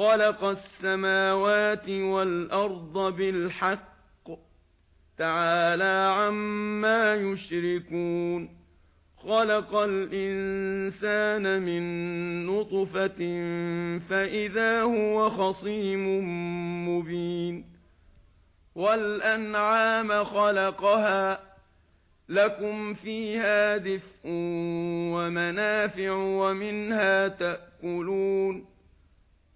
خَلَقَ السَّمَاوَاتِ وَالْأَرْضَ بِالْحَقِّ. تَعَالَى عَمَّا يُشْرِكُونَ. خَلَقَ الْإِنْسَانَ مِنْ نُطْفَةٍ فَإِذَا هُوَ خَصِيمٌ مُبِينٌ. وَالْأَنْعَامَ خَلَقَهَا. لَكُمْ فِيهَا دِفْءٌ وَمَنَافِعُ وَمِنْهَا تَأْكُلُونَ.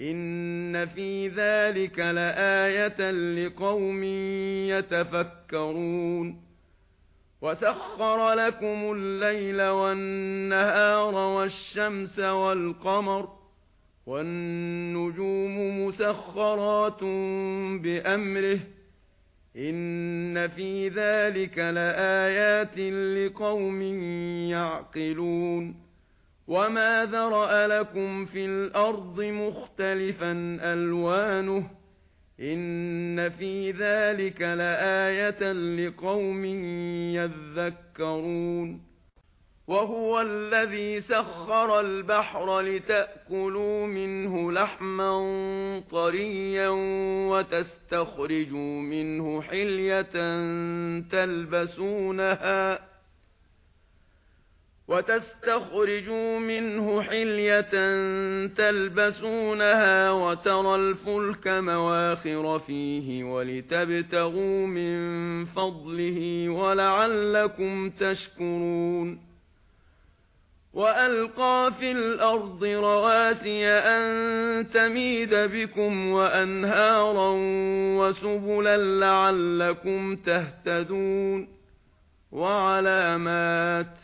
ان في ذلك لآية لقوم يتفكرون وسخر لكم الليل والنهار والشمس والقمر والنجوم مسخرات بأمره ان في ذلك لآيات لقوم يعقلون وَمَا ذَرَأَ لَكُمْ فِي الْأَرْضِ مُخْتَلِفًا أَلْوَانُهُ إِنَّ فِي ذَلِكَ لَآيَةً لِقَوْمٍ يَذَّكَّرُونَ وَهُوَ الَّذِي سَخَّرَ الْبَحْرَ لِتَأْكُلُوا مِنْهُ لَحْمًا طَرِيًّا وَتَسْتَخْرِجُوا مِنْهُ حِلْيَةً تَلْبَسُونَهَا وَتَسْتَخْرِجُوا مِنْهُ حِلْيَةً تَلْبَسُونَهَا وَتَرَى الْفُلْكَ مَوَاخِرَ فِيهِ وَلِتَبْتَغُوا مِنْ فَضْلِهِ وَلَعَلَّكُمْ تَشْكُرُونَ وَأَلْقَى فِي الْأَرْضِ رَوَاسِيَ أَن تَمِيدَ بِكُمْ وَأَنْهَارًا وَسُبُلًا لَعَلَّكُمْ تَهْتَدُونَ وَعَلَامَاتٍ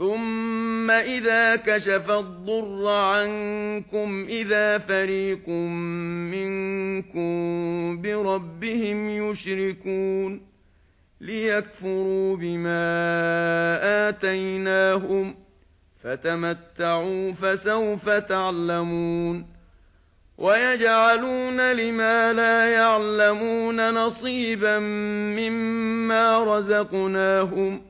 ثُمَّ إِذَا كَشَفَ الضُّرَّ عَنكُمْ إِذَا فَرِيقٌ مِنكُم بِرَبِّهِمْ يُشْرِكُونَ لِيَكْفُرُوا بِمَا آتَيْنَاهُمْ فَتَمَتَّعُوا فَسَوْفَ تَعْلَمُونَ وَيَجْعَلُونَ لِمَا لَا يَعْلَمُونَ نَصِيبًا مِّمَّا رَزَقْنَاهُمْ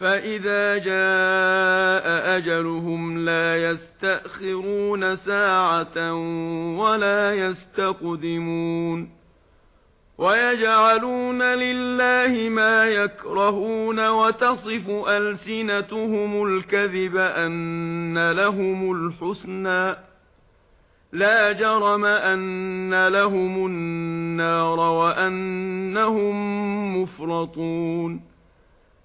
فَإِذَا جَاءَ أَجَلُهُمْ لَا يَسْتَأْخِرُونَ سَاعَةً وَلَا يَسْتَقْدِمُونَ وَيَجْعَلُونَ لِلَّهِ مَا يَكْرَهُونَ وَتَصِفُ أَلْسِنَتُهُمُ الْكَذِبَ أَنَّ لَهُمُ الْحُسْنَى لَا جَرَمَ أَنَّ لَهُمُ النَّارَ وَأَنَّهُمْ مُفْرَطُونَ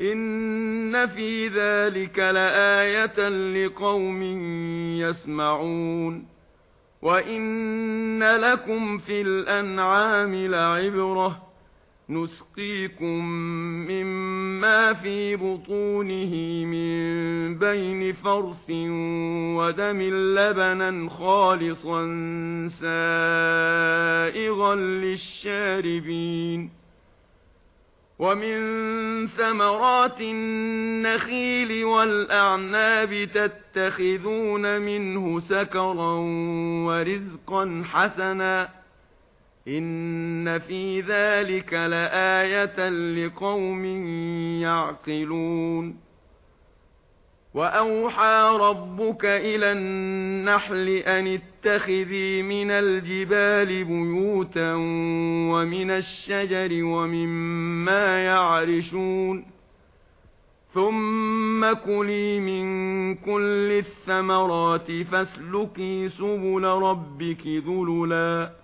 ان في ذلك لآية لقوم يسمعون وان لكم في الانعام لعبرة نسقيكم مما في بطونه من بين فرث ودم لبنا خالصا سائغا للشاربين وَمِن ثَمَرَاتِ النَّخِيلِ وَالْأَعْنَابِ تَتَّخِذُونَ مِنْهُ سَكَرًا وَرِزْقًا حَسَنًا إِنَّ فِي ذَلِكَ لَآيَةً لِقَوْمٍ يَعْقِلُونَ وَأَوْحَى رَبُّكَ إِلَى النَّحْلِ أَنِ اتَّخِذِي مِنَ الْجِبَالِ بُيُوتًا وَمِنَ الشَّجَرِ وَمِمَّا يَعْرِشُونَ ثُمَّ كُلِي مِن كُلِّ الثَّمَرَاتِ فَاسْلُكِي سُبُلَ رَبِّكِ ذُلُلًا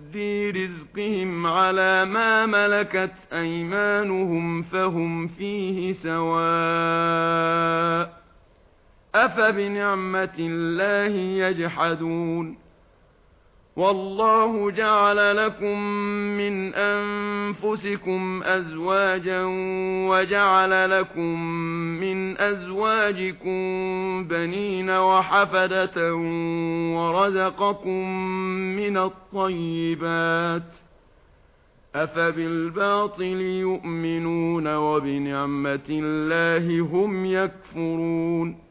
في رزقهم على ما ملكت أيمانهم فهم فيه سواء أفبنعمة الله يجحدون والله جعل لكم من أنفسكم أزواجا وجعل لكم من أزواجكم بنين وحفدة ورزقكم من الطيبات أفبالباطل يؤمنون وبنعمة الله هم يكفرون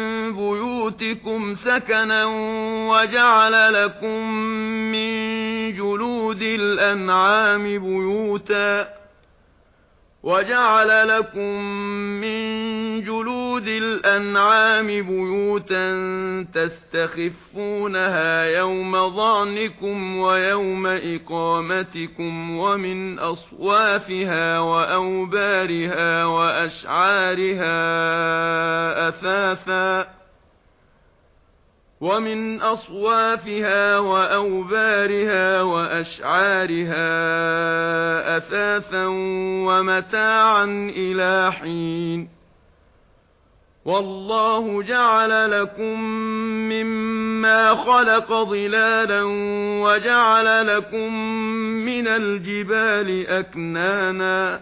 بيوتكم سكنا وجعل لكم من جلود الأنعام بيوتا وجعل لكم من جلود الأنعام بيوتا تستخفونها يوم ظعنكم ويوم إقامتكم ومن أصوافها وأوبارها وأشعارها أثاثا ومن اصوافها واوبارها واشعارها اثاثا ومتاعا إلى حين والله جعل لكم مما خلق ظلالا وجعل لكم من الجبال اكنانا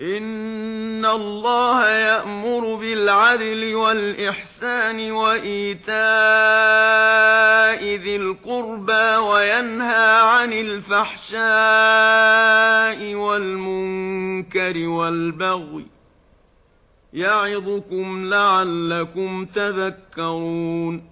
ان الله يأمر بالعدل والاحسان وايتاء ذي القربى وينهى عن الفحشاء والمنكر والبغي يعظكم لعلكم تذكرون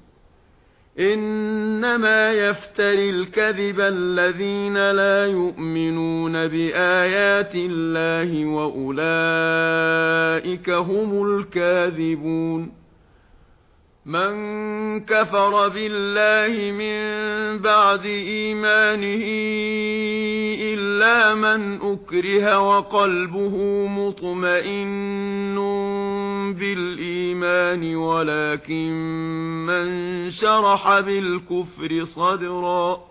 إنما يفتر الكذب الذين لا يؤمنون بآيات الله وأولئك هم الكاذبون من كفر بالله من بعد إيمانه إلا من أكره وقلبه مطمئن بالإيمان ولكن من شرح بالكفر صدرًا.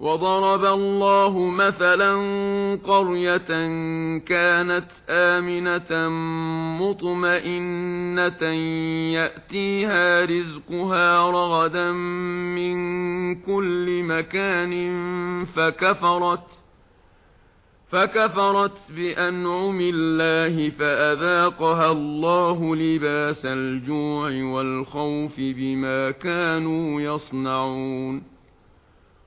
وَضَرَبَ اللَّهُ مَثَلًا قَرْيَةً كَانَتْ آمِنَةً مُطْمَئِنَّةً يَأْتِيهَا رِزْقُهَا رَغَدًا مِنْ كُلِّ مَكَانٍ فَكَفَرَتْ فَكَفَرَتْ بِأَنْعُمِ اللَّهِ فَأَذَاقَهَا اللَّهُ لِبَاسَ الْجُوعِ وَالْخَوْفِ بِمَا كَانُوا يَصْنَعُونَ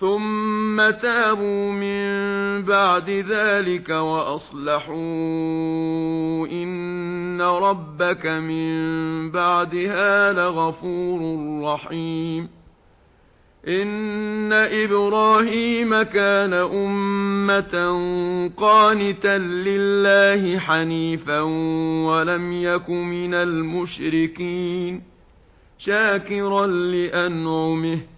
ثُمَّ تَابُوا مِن بَعْدِ ذَلِكَ وَأَصْلَحُوا إِنَّ رَبَّكَ مِن بَعْدِهَا لَغَفُورٌ رَّحِيمٌ إِنَّ إِبْرَاهِيمَ كَانَ أُمَّةً قَانِتًا لِّلَّهِ حَنِيفًا وَلَمْ يَكُ مِنَ الْمُشْرِكِينَ شَاكِرًا لِّأَنْعُمِهِ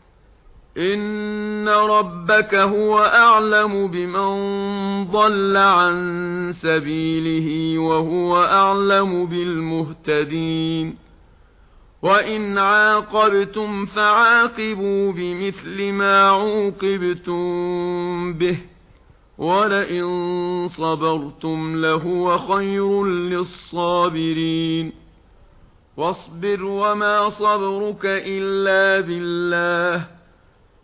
ان ربك هو اعلم بمن ضل عن سبيله وهو اعلم بالمهتدين وان عاقبتم فعاقبوا بمثل ما عوقبتم به ولئن صبرتم لهو خير للصابرين واصبر وما صبرك الا بالله